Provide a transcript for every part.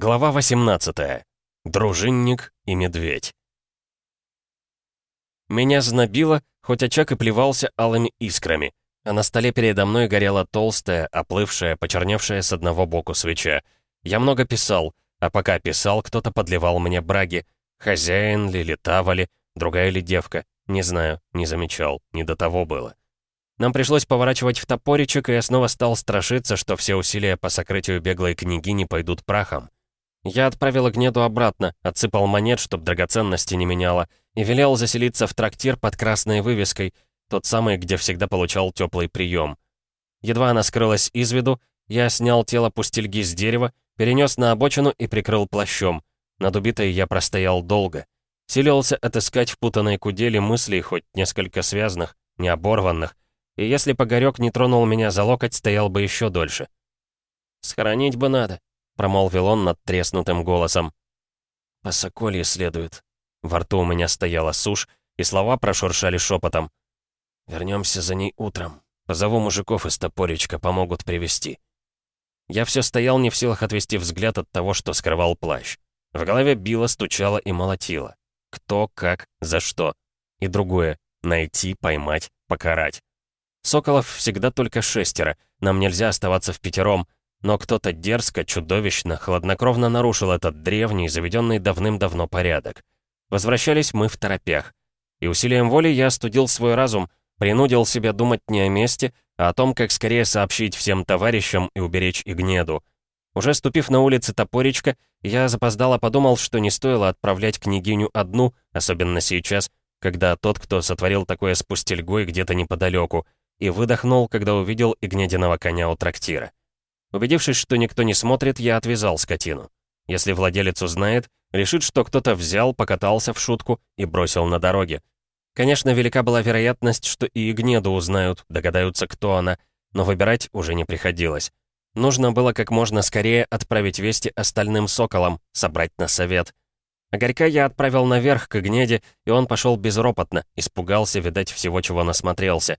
Глава 18. Дружинник и медведь. Меня знобило, хоть очаг и плевался алыми искрами, а на столе передо мной горела толстая, оплывшая, почерневшая с одного боку свеча. Я много писал, а пока писал, кто-то подливал мне браги. Хозяин ли, летава ли, другая ли девка, не знаю, не замечал, не до того было. Нам пришлось поворачивать в топоричек, и я снова стал страшиться, что все усилия по сокрытию беглой книги не пойдут прахом. Я отправил Гнеду обратно, отсыпал монет, чтоб драгоценности не меняло, и велел заселиться в трактир под красной вывеской, тот самый, где всегда получал теплый прием. Едва она скрылась из виду, я снял тело пустельги с дерева, перенес на обочину и прикрыл плащом. Над убитой я простоял долго. Силился отыскать в путанной кудели мыслей, хоть несколько связанных, не оборванных, и если Погорёк не тронул меня за локоть, стоял бы еще дольше. «Схоронить бы надо», промолвил он над треснутым голосом. «По соколье следует». Во рту у меня стояла сушь, и слова прошуршали шепотом. Вернемся за ней утром. Позову мужиков из топоречка, помогут привести. Я все стоял не в силах отвести взгляд от того, что скрывал плащ. В голове било, стучало и молотило. Кто, как, за что. И другое — найти, поймать, покарать. Соколов всегда только шестеро, нам нельзя оставаться в пятером, но кто-то дерзко, чудовищно, хладнокровно нарушил этот древний, заведенный давным-давно порядок. Возвращались мы в торопях. И усилием воли я остудил свой разум, принудил себя думать не о месте, а о том, как скорее сообщить всем товарищам и уберечь Игнеду. Уже ступив на улицы Топоречка, я запоздало подумал, что не стоило отправлять княгиню одну, особенно сейчас, когда тот, кто сотворил такое с пустельгой где-то неподалеку, и выдохнул, когда увидел Игнединого коня у трактира. Убедившись, что никто не смотрит, я отвязал скотину. Если владелец узнает, решит, что кто-то взял, покатался в шутку и бросил на дороге. Конечно, велика была вероятность, что и Игнеду узнают, догадаются, кто она, но выбирать уже не приходилось. Нужно было как можно скорее отправить вести остальным соколам, собрать на совет. Огорька я отправил наверх к Игнеде, и он пошел безропотно, испугался, видать, всего, чего насмотрелся.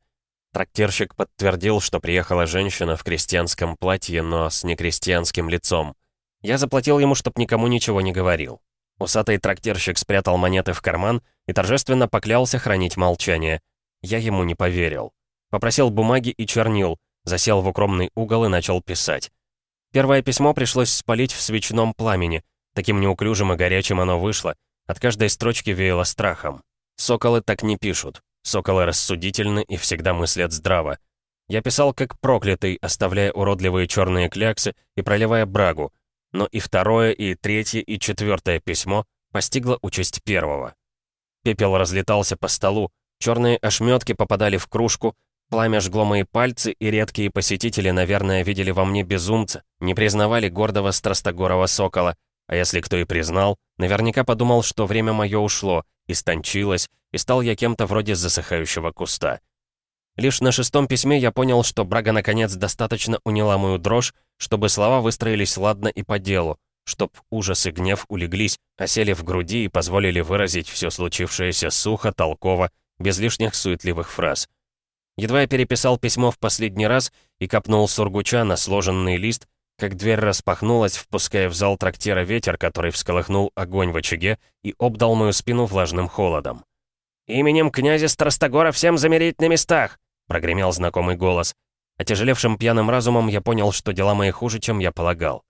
Трактирщик подтвердил, что приехала женщина в крестьянском платье, но с некрестьянским лицом. Я заплатил ему, чтоб никому ничего не говорил. Усатый трактирщик спрятал монеты в карман и торжественно поклялся хранить молчание. Я ему не поверил. Попросил бумаги и чернил, засел в укромный угол и начал писать. Первое письмо пришлось спалить в свечном пламени. Таким неуклюжим и горячим оно вышло. От каждой строчки веяло страхом. Соколы так не пишут. Соколы рассудительны и всегда мыслят здраво. Я писал как проклятый, оставляя уродливые черные кляксы и проливая брагу. Но и второе, и третье, и четвертое письмо постигло участь первого. Пепел разлетался по столу, черные ошметки попадали в кружку, пламя жгло мои пальцы, и редкие посетители, наверное, видели во мне безумца, не признавали гордого страстогорого сокола, а если кто и признал, наверняка подумал, что время мое ушло, истончилось, и стал я кем-то вроде засыхающего куста. Лишь на шестом письме я понял, что Брага наконец достаточно уняла мою дрожь, чтобы слова выстроились ладно и по делу, чтоб ужас и гнев улеглись, осели в груди и позволили выразить все случившееся сухо, толково, без лишних суетливых фраз. Едва я переписал письмо в последний раз и копнул сургуча на сложенный лист, как дверь распахнулась, впуская в зал трактира ветер, который всколыхнул огонь в очаге и обдал мою спину влажным холодом. «Именем князя Страстогора всем замереть на местах!» — прогремел знакомый голос. Отяжелевшим пьяным разумом я понял, что дела мои хуже, чем я полагал.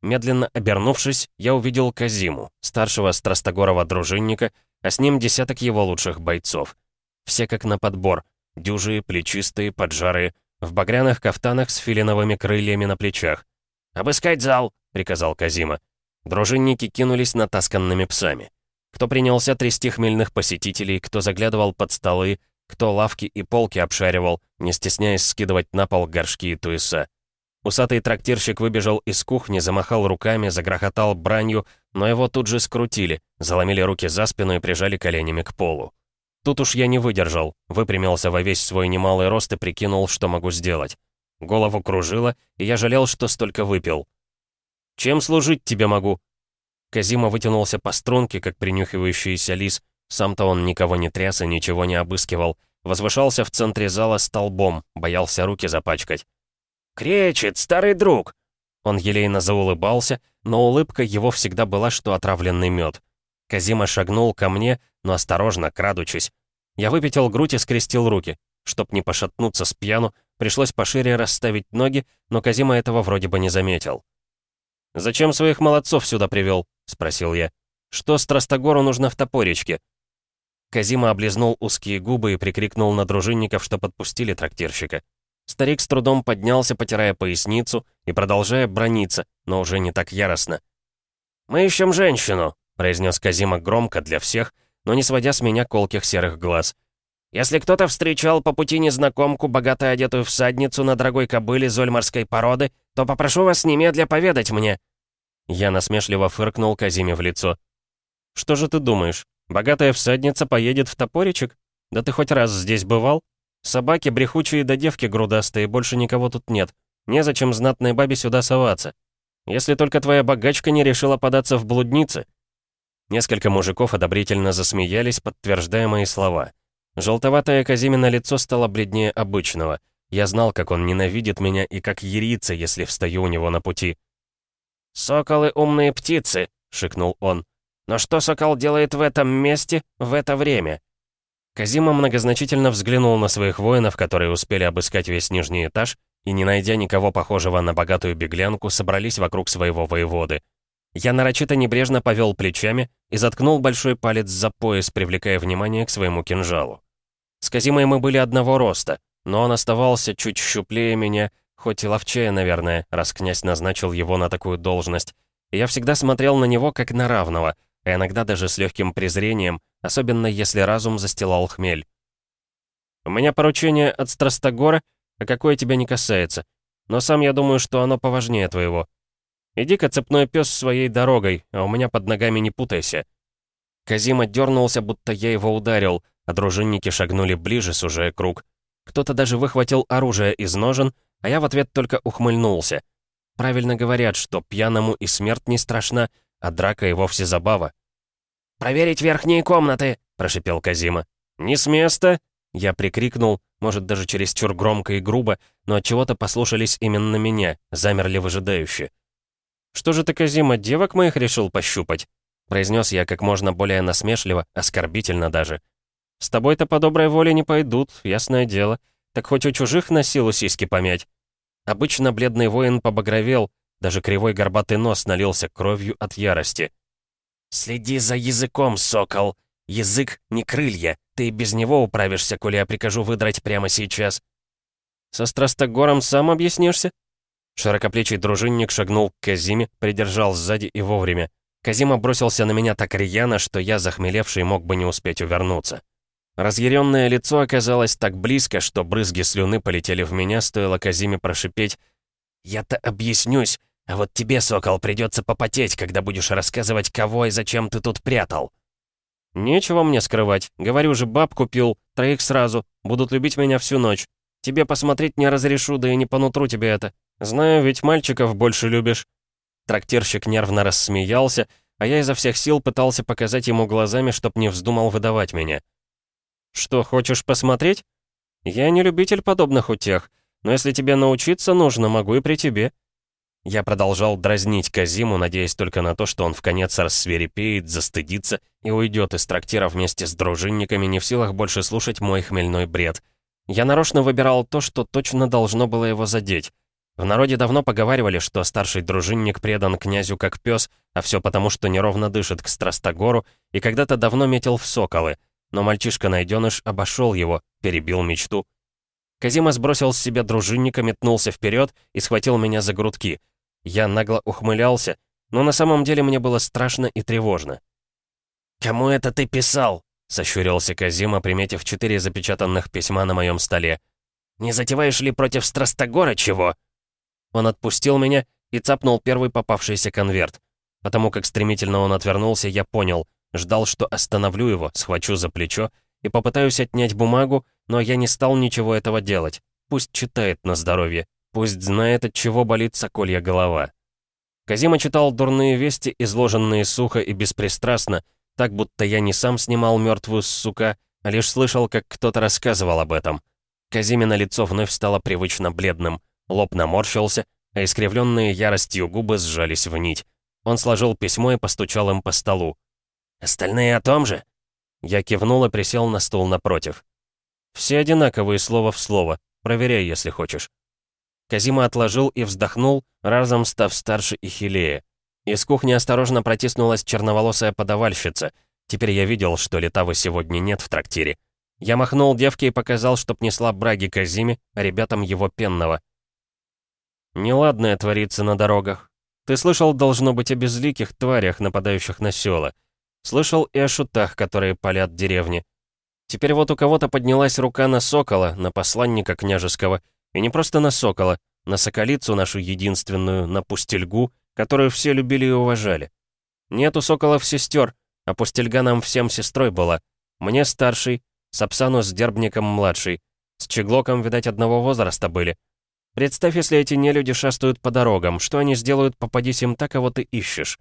Медленно обернувшись, я увидел Казиму, старшего Страстогорова дружинника, а с ним десяток его лучших бойцов. Все как на подбор, дюжие, плечистые, поджарые, в багряных кафтанах с филиновыми крыльями на плечах. «Обыскать зал!» — приказал Казима. Дружинники кинулись натасканными псами. Кто принялся трясти хмельных посетителей, кто заглядывал под столы, кто лавки и полки обшаривал, не стесняясь скидывать на пол горшки и туеса. Усатый трактирщик выбежал из кухни, замахал руками, загрохотал бранью, но его тут же скрутили, заломили руки за спину и прижали коленями к полу. Тут уж я не выдержал, выпрямился во весь свой немалый рост и прикинул, что могу сделать. Голову кружило, и я жалел, что столько выпил. «Чем служить тебе могу?» Казима вытянулся по струнке, как принюхивающийся лис. Сам-то он никого не тряс и ничего не обыскивал. Возвышался в центре зала столбом, боялся руки запачкать. «Кречет, старый друг!» Он елейно заулыбался, но улыбка его всегда была, что отравленный мед. Казима шагнул ко мне, но осторожно, крадучись. Я выпятил грудь и скрестил руки. Чтоб не пошатнуться с пьяну, пришлось пошире расставить ноги, но Казима этого вроде бы не заметил. «Зачем своих молодцов сюда привел?» — спросил я. «Что Страстогору нужно в топоречке?» Казима облизнул узкие губы и прикрикнул на дружинников, что подпустили трактирщика. Старик с трудом поднялся, потирая поясницу и продолжая брониться, но уже не так яростно. «Мы ищем женщину», — произнес Казима громко для всех, но не сводя с меня колких серых глаз. «Если кто-то встречал по пути незнакомку, богато одетую всадницу на дорогой кобыле зольмарской породы, то попрошу вас немедля поведать мне». Я насмешливо фыркнул Казиме в лицо. «Что же ты думаешь? Богатая всадница поедет в топоричек? Да ты хоть раз здесь бывал? Собаки брехучие да девки грудастые, больше никого тут нет. Незачем знатной бабе сюда соваться. Если только твоя богачка не решила податься в блудницы». Несколько мужиков одобрительно засмеялись, подтверждая мои слова. Желтоватое Казимина лицо стало бледнее обычного. Я знал, как он ненавидит меня и как ерится, если встаю у него на пути. «Соколы — умные птицы», — шикнул он. Но что Сокол делает в этом месте, в это время? Казима многозначительно взглянул на своих воинов, которые успели обыскать весь нижний этаж, и, не найдя никого похожего на богатую беглянку, собрались вокруг своего воеводы. Я нарочито небрежно повел плечами и заткнул большой палец за пояс, привлекая внимание к своему кинжалу. С Казимой мы были одного роста, но он оставался чуть щуплее меня, хоть и ловчее, наверное, раз князь назначил его на такую должность. И я всегда смотрел на него как на равного — а иногда даже с легким презрением, особенно если разум застилал хмель. «У меня поручение от Страстогора, а какое тебя не касается. Но сам я думаю, что оно поважнее твоего. Иди-ка, цепной пес, своей дорогой, а у меня под ногами не путайся». Казима дернулся, будто я его ударил, а дружинники шагнули ближе, сужая круг. Кто-то даже выхватил оружие из ножен, а я в ответ только ухмыльнулся. Правильно говорят, что пьяному и смерть не страшна, а драка и вовсе забава. «Проверить верхние комнаты!» — прошипел Казима. «Не с места!» — я прикрикнул, может, даже чересчур громко и грубо, но от чего то послушались именно меня, замерли выжидающе. «Что же ты, Казима, девок моих решил пощупать?» — произнес я как можно более насмешливо, оскорбительно даже. «С тобой-то по доброй воле не пойдут, ясное дело. Так хоть у чужих на силу сиськи помять». Обычно бледный воин побагровел, даже кривой горбатый нос налился кровью от ярости. «Следи за языком, сокол! Язык не крылья, ты без него управишься, коли я прикажу выдрать прямо сейчас». «Со Страстогором сам объяснишься?» Широкоплечий дружинник шагнул к Казиме, придержал сзади и вовремя. Казима бросился на меня так рьяно, что я, захмелевший, мог бы не успеть увернуться. Разъяренное лицо оказалось так близко, что брызги слюны полетели в меня, стоило Казиме прошипеть «Я-то объяснюсь, а вот тебе, сокол, придется попотеть, когда будешь рассказывать, кого и зачем ты тут прятал». «Нечего мне скрывать. Говорю же, баб купил, троих сразу. Будут любить меня всю ночь. Тебе посмотреть не разрешу, да и не понутру тебе это. Знаю, ведь мальчиков больше любишь». Трактирщик нервно рассмеялся, а я изо всех сил пытался показать ему глазами, чтоб не вздумал выдавать меня. «Что, хочешь посмотреть? Я не любитель подобных утех, но если тебе научиться нужно, могу и при тебе. Я продолжал дразнить Казиму, надеясь только на то, что он в конец рассверепеет, застыдится и уйдет из трактира вместе с дружинниками, не в силах больше слушать мой хмельной бред. Я нарочно выбирал то, что точно должно было его задеть. В народе давно поговаривали, что старший дружинник предан князю как пес, а все потому, что неровно дышит к Страстогору и когда-то давно метил в соколы. Но мальчишка-найденыш обошел его, перебил мечту. Казима сбросил с себя дружинника, метнулся вперед и схватил меня за грудки. Я нагло ухмылялся, но на самом деле мне было страшно и тревожно. «Кому это ты писал?» — сощурился Казима, приметив четыре запечатанных письма на моем столе. «Не затеваешь ли против Страстогора чего?» Он отпустил меня и цапнул первый попавшийся конверт. Потому как стремительно он отвернулся, я понял. Ждал, что остановлю его, схвачу за плечо и попытаюсь отнять бумагу, но я не стал ничего этого делать. Пусть читает на здоровье. Пусть знает, от чего болит соколья голова. Казима читал дурные вести, изложенные сухо и беспристрастно, так будто я не сам снимал мертвую сука, а лишь слышал, как кто-то рассказывал об этом. Казимина лицо вновь стало привычно бледным, лоб наморщился, а искривленные яростью губы сжались в нить. Он сложил письмо и постучал им по столу. «Остальные о том же?» Я кивнул и присел на стул напротив. «Все одинаковые слово в слово. Проверяй, если хочешь». Казима отложил и вздохнул, разом став старше и хилее. Из кухни осторожно протиснулась черноволосая подавальщица. Теперь я видел, что Летавы сегодня нет в трактире. Я махнул девке и показал, чтоб несла браги Казиме, а ребятам его пенного. Неладное творится на дорогах. Ты слышал, должно быть, о безликих тварях, нападающих на села. Слышал и о шутах, которые палят деревни. Теперь вот у кого-то поднялась рука на сокола, на посланника княжеского, и не просто на сокола, на соколицу нашу единственную, на пустельгу, которую все любили и уважали. Нет у соколов сестер, а пустельга нам всем сестрой была. Мне старший, Сапсану с Дербником младший. С Чеглоком, видать, одного возраста были. Представь, если эти нелюди шастают по дорогам, что они сделают, попадись им так, кого ты ищешь.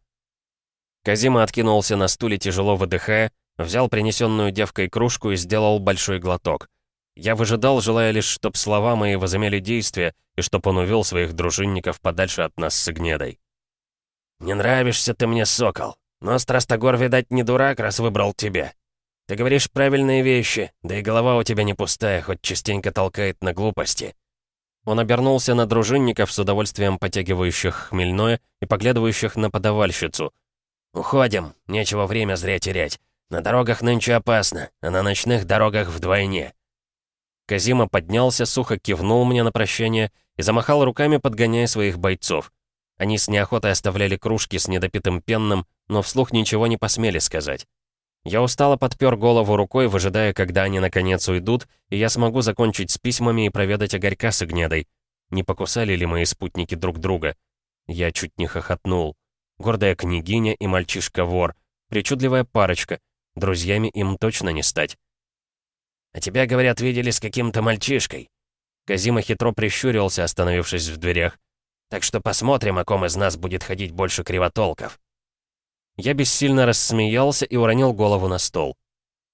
Казима откинулся на стуле, тяжело выдыхая, взял принесенную девкой кружку и сделал большой глоток. Я выжидал, желая лишь, чтоб слова мои возымели действие, и чтоб он увел своих дружинников подальше от нас с Игнедой. «Не нравишься ты мне, сокол, но Страстогор, видать, не дурак, раз выбрал тебя. Ты говоришь правильные вещи, да и голова у тебя не пустая, хоть частенько толкает на глупости». Он обернулся на дружинников с удовольствием потягивающих хмельное и поглядывающих на подавальщицу — «Уходим, нечего время зря терять. На дорогах нынче опасно, а на ночных дорогах вдвойне». Казима поднялся, сухо кивнул мне на прощание и замахал руками, подгоняя своих бойцов. Они с неохотой оставляли кружки с недопитым пенным, но вслух ничего не посмели сказать. Я устало подпер голову рукой, выжидая, когда они наконец уйдут, и я смогу закончить с письмами и проведать огорька с Игнедой. Не покусали ли мои спутники друг друга? Я чуть не хохотнул. Гордая княгиня и мальчишка-вор. Причудливая парочка. Друзьями им точно не стать. «А тебя, говорят, видели с каким-то мальчишкой». Казима хитро прищурился, остановившись в дверях. «Так что посмотрим, о ком из нас будет ходить больше кривотолков». Я бессильно рассмеялся и уронил голову на стол.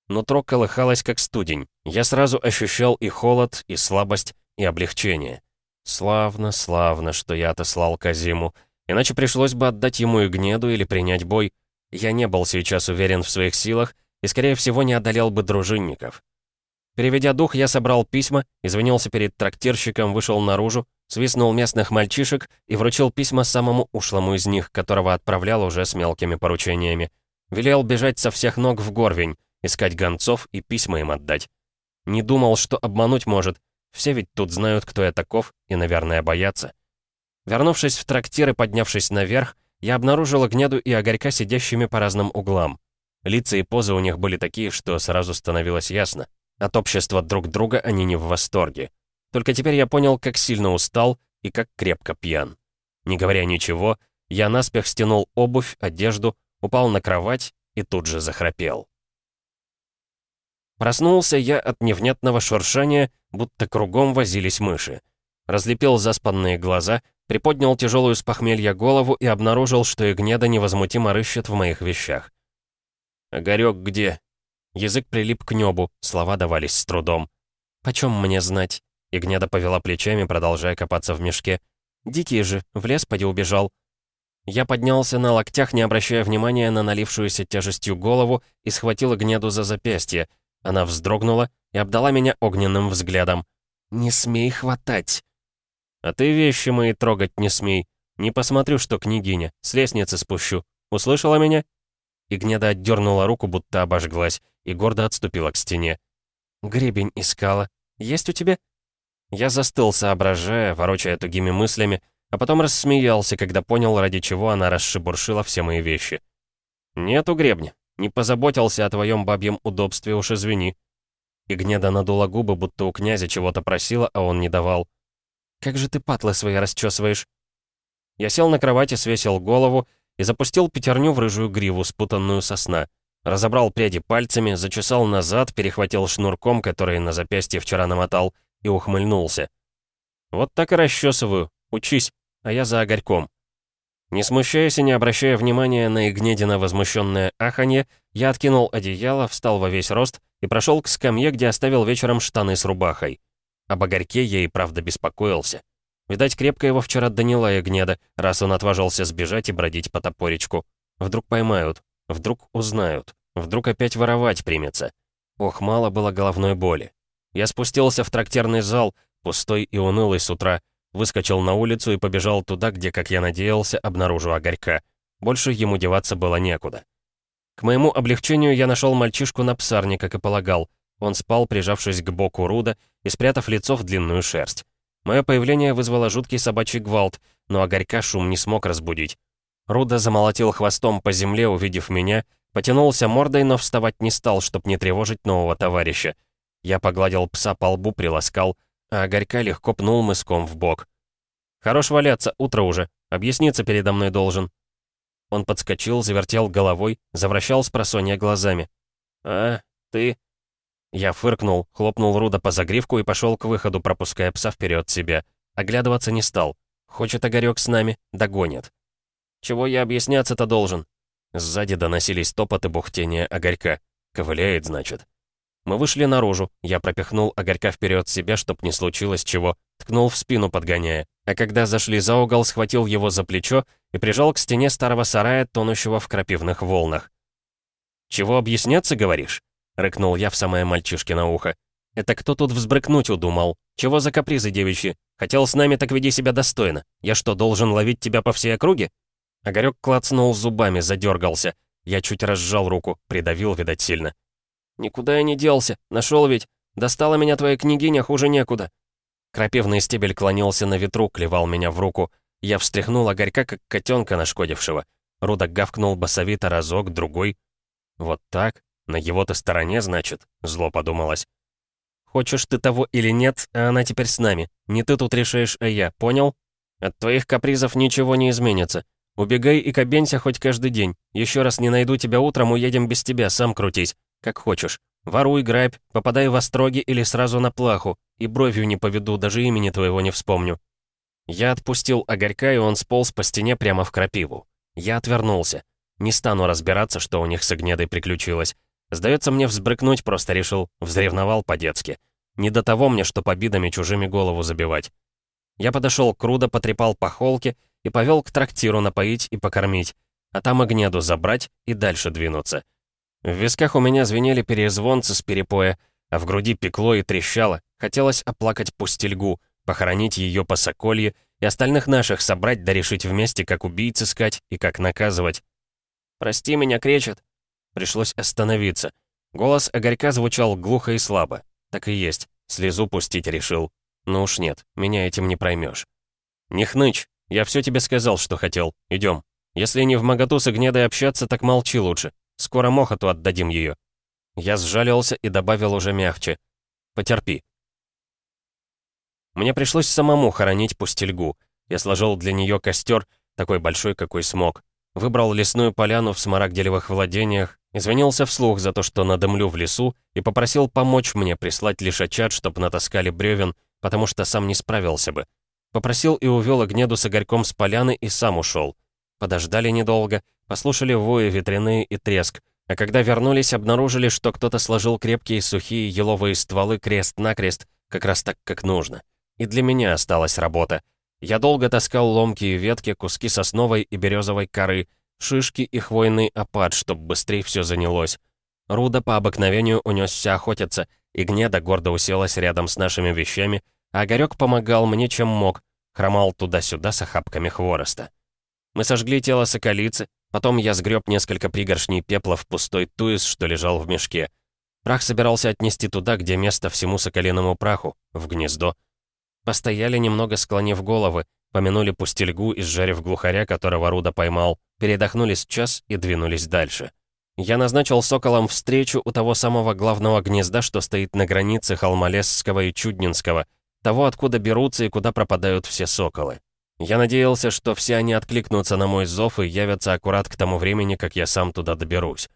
Нутро колыхалось, как студень. Я сразу ощущал и холод, и слабость, и облегчение. Славно, славно, что я отослал Казиму. Иначе пришлось бы отдать ему и гнеду или принять бой. Я не был сейчас уверен в своих силах и, скорее всего, не одолел бы дружинников. Переведя дух, я собрал письма, извинился перед трактирщиком, вышел наружу, свистнул местных мальчишек и вручил письма самому ушлому из них, которого отправлял уже с мелкими поручениями. Велел бежать со всех ног в Горвень, искать гонцов и письма им отдать. Не думал, что обмануть может. Все ведь тут знают, кто я таков, и, наверное, боятся. Вернувшись в трактир и поднявшись наверх, я обнаружила Гнеду и Огорька сидящими по разным углам. Лица и позы у них были такие, что сразу становилось ясно. От общества друг друга они не в восторге. Только теперь я понял, как сильно устал и как крепко пьян. Не говоря ничего, я наспех стянул обувь, одежду, упал на кровать и тут же захрапел. Проснулся я от невнятного шуршания, будто кругом возились мыши. Разлепил заспанные глаза Приподнял тяжелую с похмелья голову и обнаружил, что Игнеда невозмутимо рыщет в моих вещах. «Огарёк где?» Язык прилип к небу, слова давались с трудом. «Почем мне знать?» Игнеда повела плечами, продолжая копаться в мешке. «Дикий же, в лес поди убежал». Я поднялся на локтях, не обращая внимания на налившуюся тяжестью голову, и схватил Игнеду за запястье. Она вздрогнула и обдала меня огненным взглядом. «Не смей хватать!» «А ты вещи мои трогать не смей. Не посмотрю, что княгиня. С лестницы спущу. Услышала меня?» Игнеда отдернула руку, будто обожглась, и гордо отступила к стене. «Гребень искала. Есть у тебя?» Я застыл, соображая, ворочая тугими мыслями, а потом рассмеялся, когда понял, ради чего она расшибуршила все мои вещи. «Нету гребня. Не позаботился о твоем бабьем удобстве, уж извини». Игнеда надула губы, будто у князя чего-то просила, а он не давал. Как же ты патлы свои расчесываешь?» Я сел на кровати, свесил голову и запустил пятерню в рыжую гриву, спутанную со сна. Разобрал пряди пальцами, зачесал назад, перехватил шнурком, который на запястье вчера намотал, и ухмыльнулся. «Вот так и расчесываю. Учись, а я за огорьком». Не смущаясь и не обращая внимания на Игнедина возмущенное аханье, я откинул одеяло, встал во весь рост и прошел к скамье, где оставил вечером штаны с рубахой. Об огорьке я и правда беспокоился. Видать, крепко его вчера доняла Ягнеда, раз он отважился сбежать и бродить по топоречку. Вдруг поймают, вдруг узнают, вдруг опять воровать примется. Ох, мало было головной боли. Я спустился в трактирный зал, пустой и унылый с утра, выскочил на улицу и побежал туда, где, как я надеялся, обнаружу Огорька. Больше ему деваться было некуда. К моему облегчению я нашел мальчишку на псарне, как и полагал. Он спал, прижавшись к боку Руда и спрятав лицо в длинную шерсть. Мое появление вызвало жуткий собачий гвалт, но Огорька шум не смог разбудить. Руда замолотил хвостом по земле, увидев меня, потянулся мордой, но вставать не стал, чтоб не тревожить нового товарища. Я погладил пса по лбу, приласкал, а Огорька легко пнул мыском в бок. «Хорош валяться, утро уже. Объясниться передо мной должен». Он подскочил, завертел головой, завращал с просонья глазами. «А, ты...» Я фыркнул, хлопнул Руда по загривку и пошел к выходу, пропуская пса вперед себя. Оглядываться не стал. Хочет Огарек с нами, догонит. «Чего я объясняться-то должен?» Сзади доносились топот и бухтение Огарька. Ковыляет, значит. Мы вышли наружу, я пропихнул огорька вперед себя, чтоб не случилось чего, ткнул в спину, подгоняя. А когда зашли за угол, схватил его за плечо и прижал к стене старого сарая, тонущего в крапивных волнах. «Чего объясняться, говоришь?» — рыкнул я в самое мальчишкино ухо. «Это кто тут взбрыкнуть удумал? Чего за капризы девичьи? Хотел с нами, так веди себя достойно. Я что, должен ловить тебя по всей округе?» Огарёк клацнул зубами, задергался. Я чуть разжал руку, придавил, видать, сильно. «Никуда я не делся. Нашел ведь. Достала меня твоя княгиня, хуже некуда». Крапивный стебель клонился на ветру, клевал меня в руку. Я встряхнул огорька, как котенка нашкодившего. Руда гавкнул басовито разок, другой. «Вот так? На его-то стороне, значит?» — зло подумалось. «Хочешь ты того или нет, а она теперь с нами. Не ты тут решаешь, а я, понял? От твоих капризов ничего не изменится. Убегай и кабенься хоть каждый день. Еще раз не найду тебя утром, уедем без тебя, сам крутись. Как хочешь. Воруй, грабь, попадай в остроги или сразу на плаху, и бровью не поведу, даже имени твоего не вспомню». Я отпустил огорька, и он сполз по стене прямо в крапиву. Я отвернулся. Не стану разбираться, что у них с Огнедой приключилось. Сдается мне взбрыкнуть, просто решил, взревновал по-детски. Не до того мне, что побидами чужими голову забивать. Я подошел к Рудо, потрепал по холке и повел к трактиру напоить и покормить, а там Огнеду забрать и дальше двинуться. В висках у меня звенели перезвонцы с перепоя, а в груди пекло и трещало. Хотелось оплакать пустельгу, похоронить ее по соколье и остальных наших собрать да решить вместе, как убийц искать и как наказывать. «Прости меня, кречет!» Пришлось остановиться. Голос Огорька звучал глухо и слабо. Так и есть. Слезу пустить решил. Ну уж нет, меня этим не проймешь. «Не хнычь, я все тебе сказал, что хотел. Идем. Если не в моготу с Огнедой общаться, так молчи лучше. Скоро Мохоту отдадим ее. Я сжалился и добавил уже мягче. Потерпи. Мне пришлось самому хоронить пустельгу. Я сложил для нее костер, такой большой, какой смог. Выбрал лесную поляну в смарагделевых владениях, извинился вслух за то, что надымлю в лесу, и попросил помочь мне прислать лишачат, чтоб натаскали бревен, потому что сам не справился бы. Попросил и увел огнеду с огорьком с поляны и сам ушел. Подождали недолго, послушали вои ветряные и треск, а когда вернулись, обнаружили, что кто-то сложил крепкие сухие еловые стволы крест-накрест, как раз так, как нужно. И для меня осталась работа. Я долго таскал ломкие ветки, куски сосновой и березовой коры, шишки и хвойный опад, чтобы быстрее все занялось. Руда по обыкновению унесся охотиться, и гнеда гордо уселась рядом с нашими вещами, а Огарёк помогал мне, чем мог, хромал туда-сюда с охапками хвороста. Мы сожгли тело соколицы, потом я сгреб несколько пригоршней пепла в пустой туис, что лежал в мешке. Прах собирался отнести туда, где место всему соколиному праху, в гнездо. Постояли немного, склонив головы, помянули пустельгу, изжарив глухаря, которого Руда поймал, передохнули час и двинулись дальше. Я назначил соколам встречу у того самого главного гнезда, что стоит на границе Холмолесского и Чуднинского, того, откуда берутся и куда пропадают все соколы. Я надеялся, что все они откликнутся на мой зов и явятся аккурат к тому времени, как я сам туда доберусь.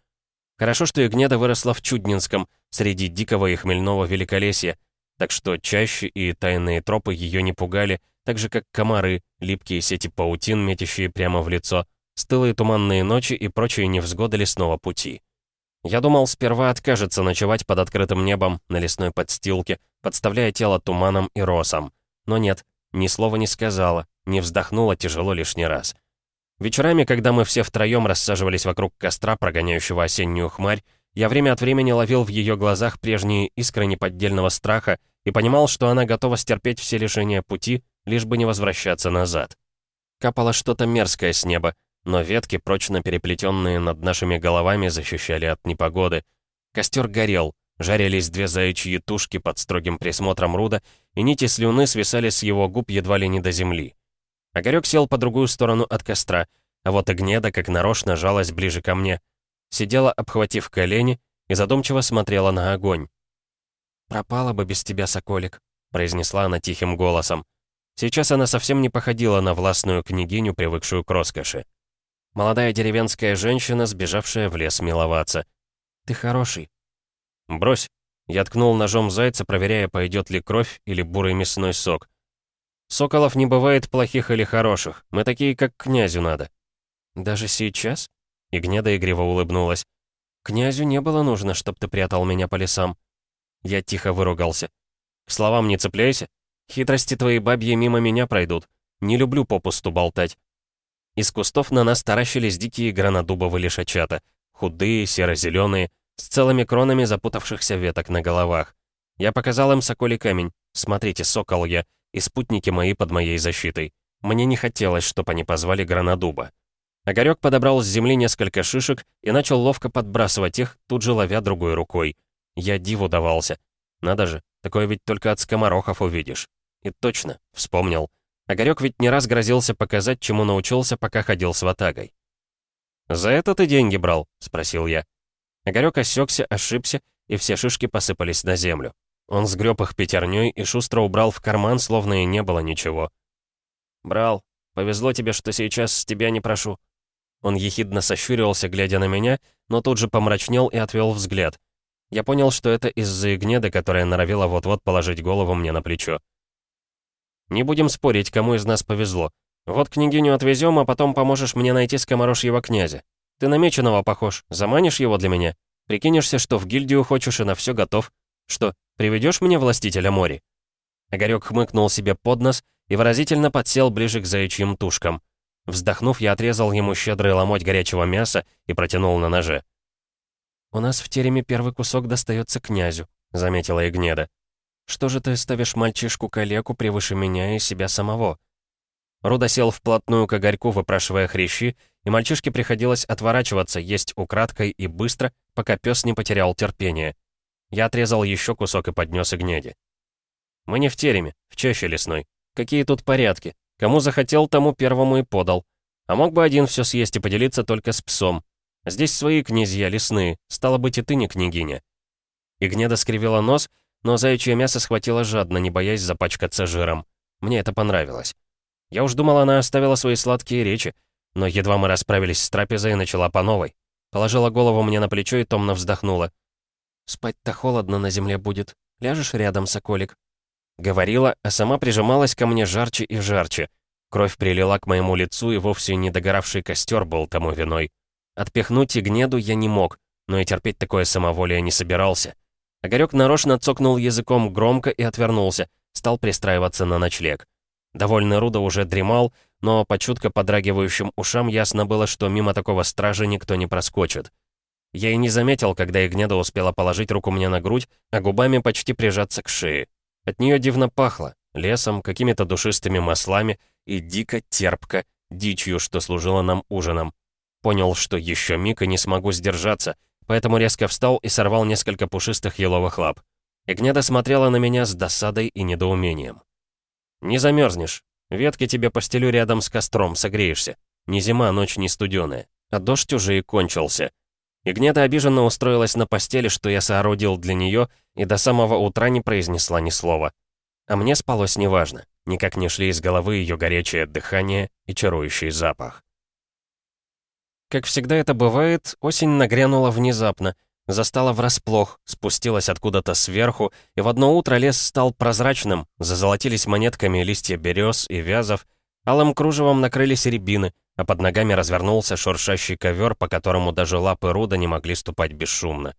Хорошо, что Игнеда выросла в Чуднинском, среди дикого и хмельного великолесья, так что чаще и тайные тропы ее не пугали, так же как комары, липкие сети паутин, метящие прямо в лицо, стылые туманные ночи и прочие невзгоды лесного пути. Я думал, сперва откажется ночевать под открытым небом на лесной подстилке, подставляя тело туманом и росом. Но нет, ни слова не сказала, не вздохнула тяжело лишний раз. Вечерами, когда мы все втроем рассаживались вокруг костра, прогоняющего осеннюю хмарь, я время от времени ловил в ее глазах прежние искры неподдельного страха и понимал, что она готова стерпеть все лишения пути, лишь бы не возвращаться назад. Капало что-то мерзкое с неба, но ветки, прочно переплетенные над нашими головами, защищали от непогоды. Костер горел, жарились две заячьи тушки под строгим присмотром Руда, и нити слюны свисали с его губ едва ли не до земли. Огарёк сел по другую сторону от костра, а вот Игнеда как нарочно жалась ближе ко мне. Сидела, обхватив колени, и задумчиво смотрела на огонь. «Пропала бы без тебя, соколик», — произнесла она тихим голосом. Сейчас она совсем не походила на властную княгиню, привыкшую к роскоши. Молодая деревенская женщина, сбежавшая в лес миловаться. «Ты хороший». «Брось». Я ткнул ножом зайца, проверяя, пойдет ли кровь или бурый мясной сок. «Соколов не бывает плохих или хороших. Мы такие, как князю надо». «Даже сейчас?» Игнеда игриво улыбнулась. «Князю не было нужно, чтоб ты прятал меня по лесам». Я тихо выругался. «К словам не цепляйся. Хитрости твои бабьи мимо меня пройдут. Не люблю попусту болтать». Из кустов на нас таращились дикие гранадубовые лишачата, худые, серо-зеленые, с целыми кронами запутавшихся веток на головах. Я показал им соколий камень. Смотрите, сокол я, и спутники мои под моей защитой. Мне не хотелось, чтобы они позвали гранадуба. Огарёк подобрал с земли несколько шишек и начал ловко подбрасывать их, тут же ловя другой рукой. Я диву давался. Надо же, такое ведь только от скоморохов увидишь. И точно, вспомнил. Огарёк ведь не раз грозился показать, чему научился, пока ходил с ватагой. «За это ты деньги брал?» — спросил я. Огарёк осекся, ошибся, и все шишки посыпались на землю. Он сгреб их пятерней и шустро убрал в карман, словно и не было ничего. «Брал. Повезло тебе, что сейчас с тебя не прошу». Он ехидно сощурился, глядя на меня, но тут же помрачнел и отвел взгляд. Я понял, что это из-за Игнеды, которая норовила вот-вот положить голову мне на плечо. Не будем спорить, кому из нас повезло. Вот княгиню отвезем, а потом поможешь мне найти скоморожьего князя. Ты намеченного похож, заманишь его для меня? Прикинешься, что в гильдию хочешь и на все готов. Что, приведешь мне властителя моря?» Огарёк хмыкнул себе под нос и выразительно подсел ближе к заячьим тушкам. Вздохнув, я отрезал ему щедрый ломоть горячего мяса и протянул на ноже. «У нас в тереме первый кусок достается князю», — заметила Игнеда. Что же ты ставишь мальчишку-калеку превыше меня и себя самого?» Руда сел вплотную к огорьку, выпрашивая хрящи, и мальчишке приходилось отворачиваться, есть украдкой и быстро, пока пес не потерял терпение. Я отрезал еще кусок и поднес Игнеде. «Мы не в тереме, в чаще лесной. Какие тут порядки? Кому захотел, тому первому и подал. А мог бы один все съесть и поделиться только с псом. Здесь свои князья лесные, стало быть, и ты не княгиня». Игнеда скривила нос, но заячье мясо схватила жадно, не боясь запачкаться жиром. Мне это понравилось. Я уж думал, она оставила свои сладкие речи, но едва мы расправились с трапезой, начала по новой. Положила голову мне на плечо и томно вздохнула. «Спать-то холодно на земле будет. Ляжешь рядом, соколик?» Говорила, а сама прижималась ко мне жарче и жарче. Кровь прилила к моему лицу, и вовсе не догоравший костер был тому виной. Отпихнуть и гнеду я не мог, но и терпеть такое самоволие не собирался. Огарёк нарочно цокнул языком громко и отвернулся, стал пристраиваться на ночлег. Довольно Руда уже дремал, но по чутко подрагивающим ушам ясно было, что мимо такого стража никто не проскочит. Я и не заметил, когда Игнеда успела положить руку мне на грудь, а губами почти прижаться к шее. От нее дивно пахло, лесом, какими-то душистыми маслами и дико терпко, дичью, что служила нам ужином. Понял, что еще миг и не смогу сдержаться — поэтому резко встал и сорвал несколько пушистых еловых лап. Игнеда смотрела на меня с досадой и недоумением. «Не замерзнешь. Ветки тебе постелю рядом с костром, согреешься. Не зима, ночь не студеная. А дождь уже и кончился». Игнеда обиженно устроилась на постели, что я соорудил для нее, и до самого утра не произнесла ни слова. А мне спалось неважно. Никак не шли из головы ее горячее дыхание и чарующий запах. Как всегда это бывает, осень нагрянула внезапно, застала врасплох, спустилась откуда-то сверху, и в одно утро лес стал прозрачным, зазолотились монетками листья берез и вязов, алым кружевом накрылись рябины, а под ногами развернулся шуршащий ковер, по которому даже лапы Руда не могли ступать бесшумно.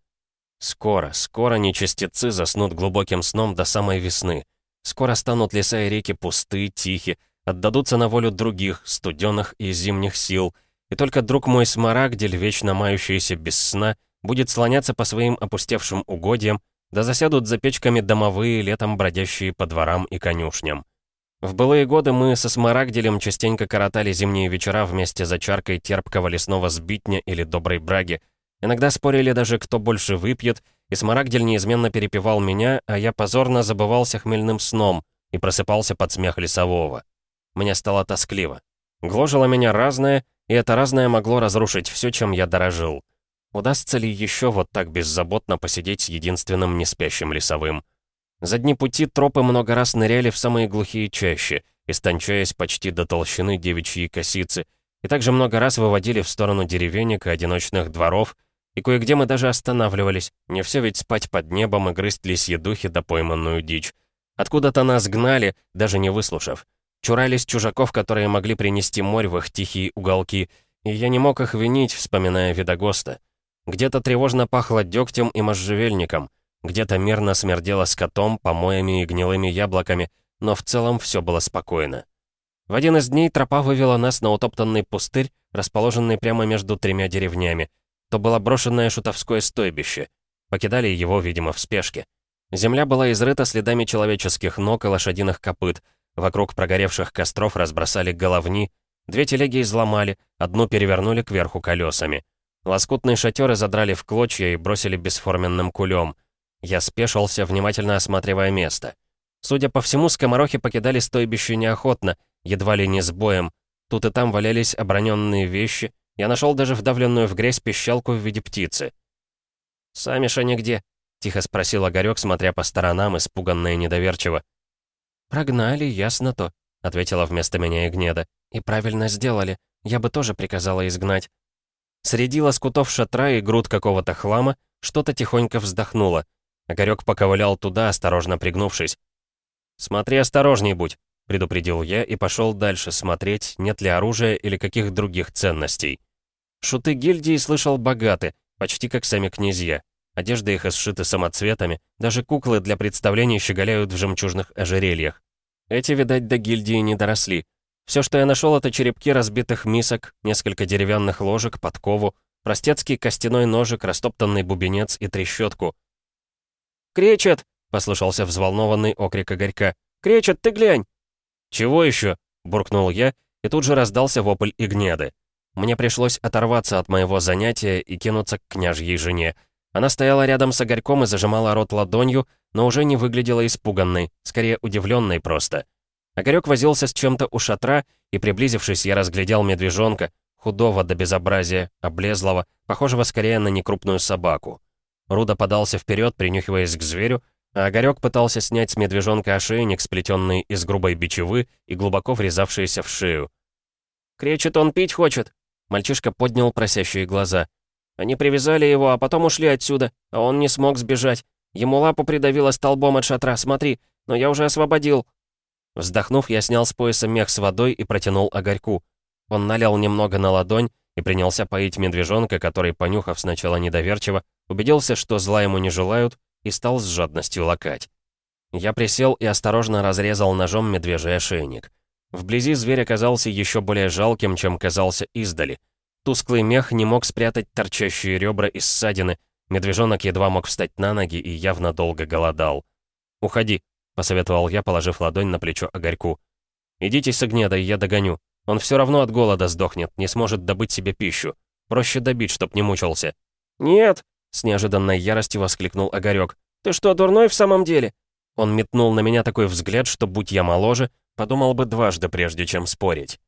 Скоро, скоро нечистецы заснут глубоким сном до самой весны. Скоро станут леса и реки пусты, тихи, отдадутся на волю других, студенных и зимних сил, и только друг мой Смарагдель, вечно мающийся без сна, будет слоняться по своим опустевшим угодьям, да засядут за печками домовые, летом бродящие по дворам и конюшням. В былые годы мы со Смарагделем частенько коротали зимние вечера вместе за чаркой терпкого лесного сбитня или доброй браги. Иногда спорили даже, кто больше выпьет, и Смарагдель неизменно перепевал меня, а я позорно забывался хмельным сном и просыпался под смех лесового. Мне стало тоскливо. Гложило меня разное, и это разное могло разрушить все, чем я дорожил. Удастся ли еще вот так беззаботно посидеть с единственным неспящим лесовым? За дни пути тропы много раз ныряли в самые глухие чащи, истончаясь почти до толщины девичьей косицы, и также много раз выводили в сторону деревенек и одиночных дворов, и кое-где мы даже останавливались, не все ведь спать под небом и грызть лисьи духи да пойманную дичь. Откуда-то нас гнали, даже не выслушав. Чурались чужаков, которые могли принести морь в их тихие уголки, и я не мог их винить, вспоминая Видогоста. Где-то тревожно пахло дегтем и можжевельником, где-то мирно смердело скотом, помоями и гнилыми яблоками, но в целом все было спокойно. В один из дней тропа вывела нас на утоптанный пустырь, расположенный прямо между тремя деревнями. То было брошенное шутовское стойбище. Покидали его, видимо, в спешке. Земля была изрыта следами человеческих ног и лошадиных копыт. Вокруг прогоревших костров разбросали головни. Две телеги изломали, одну перевернули кверху колесами. Лоскутные шатеры задрали в клочья и бросили бесформенным кулем. Я спешился, внимательно осматривая место. Судя по всему, скоморохи покидали стойбище неохотно, едва ли не с боем. Тут и там валялись оброненные вещи. Я нашел даже вдавленную в грязь пищалку в виде птицы. «Сами ж они где?» — тихо спросил Огарёк, смотря по сторонам, испуганно и недоверчиво. «Прогнали, ясно то», — ответила вместо меня Игнеда. «И правильно сделали. Я бы тоже приказала изгнать. Среди лоскутов шатра и груд какого-то хлама что-то тихонько вздохнуло. Огарёк поковылял туда, осторожно пригнувшись. «Смотри осторожней будь», — предупредил я и пошел дальше смотреть, нет ли оружия или каких других ценностей. Шуты гильдии слышал богаты, почти как сами князья. Одежда их сшиты самоцветами, даже куклы для представлений щеголяют в жемчужных ожерельях. Эти, видать, до гильдии не доросли. Все, что я нашел, это черепки разбитых мисок, несколько деревянных ложек, подкову, простецкий костяной ножик, растоптанный бубенец и трещотку. «Кречет!» — послышался взволнованный окрик Игорька. «Кречет, ты глянь!» «Чего еще?» — буркнул я, и тут же раздался вопль Игнеды. Мне пришлось оторваться от моего занятия и кинуться к княжьей жене. Она стояла рядом с Игорьком и зажимала рот ладонью, но уже не выглядела испуганной, скорее удивленной просто. Огарёк возился с чем-то у шатра, и, приблизившись, я разглядел медвежонка, худого до безобразия, облезлого, похожего скорее на некрупную собаку. Руда подался вперед, принюхиваясь к зверю, а Огарёк пытался снять с медвежонка ошейник, сплетенный из грубой бичевы и глубоко врезавшийся в шею. «Кречет, он пить хочет!» Мальчишка поднял просящие глаза. «Они привязали его, а потом ушли отсюда, а он не смог сбежать. Ему лапу придавило столбом от шатра, смотри, но я уже освободил». Вздохнув, я снял с пояса мех с водой и протянул огорьку. Он налил немного на ладонь и принялся поить медвежонка, который, понюхав сначала недоверчиво, убедился, что зла ему не желают, и стал с жадностью лакать. Я присел и осторожно разрезал ножом медвежий ошейник. Вблизи зверь оказался еще более жалким, чем казался издали. Тусклый мех не мог спрятать торчащие ребра и ссадины, медвежонок едва мог встать на ноги и явно долго голодал. «Уходи», посоветовал я, положив ладонь на плечо Огарьку. «Идите с огнедой, я догоню. Он все равно от голода сдохнет, не сможет добыть себе пищу. Проще добить, чтоб не мучился». «Нет!» — с неожиданной яростью воскликнул Огарёк. «Ты что, дурной в самом деле?» Он метнул на меня такой взгляд, что, будь я моложе, подумал бы дважды, прежде чем спорить.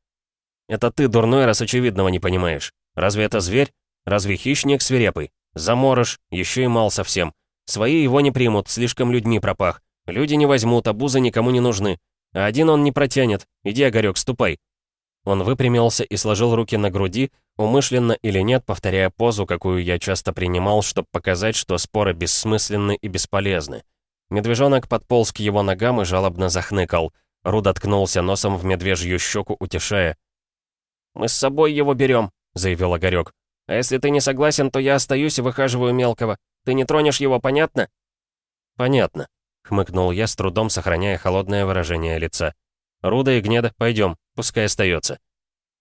«Это ты, дурной, раз очевидного не понимаешь. Разве это зверь? Разве хищник свирепый? Заморыш, еще и мал совсем. Свои его не примут, слишком людьми пропах. Люди не возьмут, а бузы никому не нужны. А один он не протянет. Иди, Огарёк, ступай». Он выпрямился и сложил руки на груди, умышленно или нет, повторяя позу, какую я часто принимал, чтобы показать, что споры бессмысленны и бесполезны. Медвежонок подполз к его ногам и жалобно захныкал. Руд откнулся носом в медвежью щеку, утешая. «Мы с собой его берем», — заявил Огарёк. «А если ты не согласен, то я остаюсь и выхаживаю мелкого. Ты не тронешь его, понятно?» «Понятно», — хмыкнул я, с трудом сохраняя холодное выражение лица. «Руда и Гнеда, пойдем, пускай остается.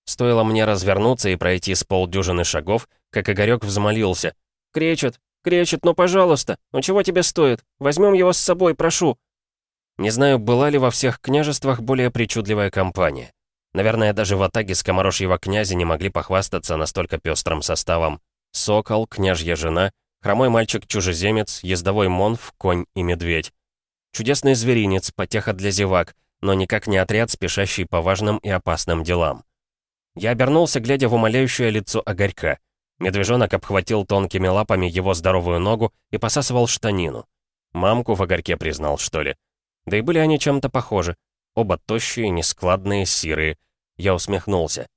Стоило мне развернуться и пройти с полдюжины шагов, как Игорёк взмолился. «Кречет, кречет, ну пожалуйста, ну чего тебе стоит? Возьмем его с собой, прошу». Не знаю, была ли во всех княжествах более причудливая компания. Наверное, даже в атаге скоморожьего князя не могли похвастаться настолько пестрым составом. Сокол, княжья жена, хромой мальчик-чужеземец, ездовой монф, конь и медведь. Чудесный зверинец, потеха для зевак, но никак не отряд, спешащий по важным и опасным делам. Я обернулся, глядя в умоляющее лицо Огорька. Медвежонок обхватил тонкими лапами его здоровую ногу и посасывал штанину. Мамку в Огорьке признал, что ли. Да и были они чем-то похожи. Оба тощие, нескладные, сирые. Я усмехнулся.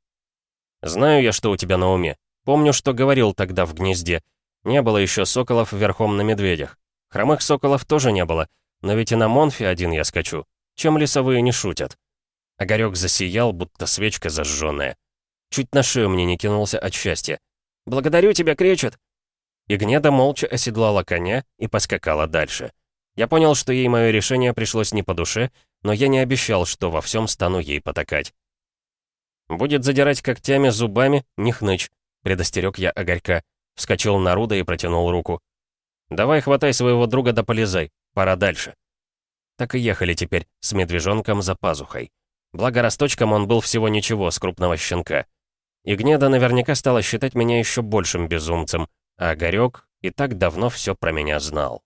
«Знаю я, что у тебя на уме. Помню, что говорил тогда в гнезде. Не было еще соколов верхом на медведях. Хромых соколов тоже не было, но ведь и на Монфе один я скачу. Чем лесовые не шутят?» Огарёк засиял, будто свечка зажженная. Чуть на шею мне не кинулся от счастья. «Благодарю тебя, кречет!» И Гнеда молча оседлала коня и поскакала дальше. Я понял, что ей мое решение пришлось не по душе, но я не обещал, что во всем стану ей потакать. «Будет задирать когтями зубами, не хнычь», — предостерег я Огорька. Вскочил на Руда и протянул руку. «Давай хватай своего друга да полезай, пора дальше». Так и ехали теперь, с медвежонком за пазухой. Благо росточком он был всего ничего, с крупного щенка. И Гнеда наверняка стала считать меня еще большим безумцем, а Огарёк и так давно все про меня знал.